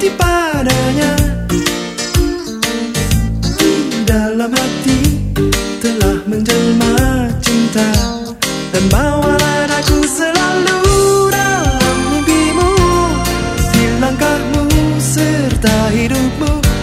hati padanya. Dalam hati telah menjelma cinta Dan bawa aku selalu dalam mimpimu. Silangkahmu serta hidupmu.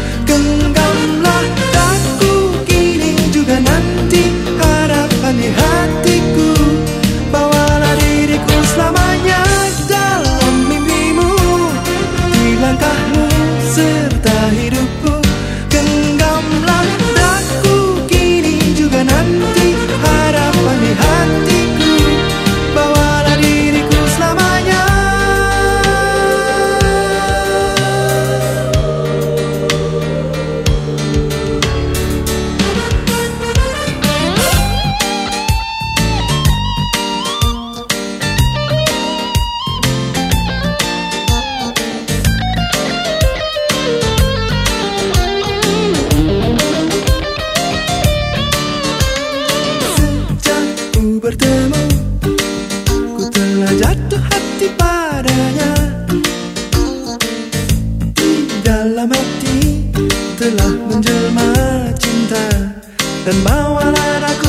telah menjelma cinta dan bawalah aku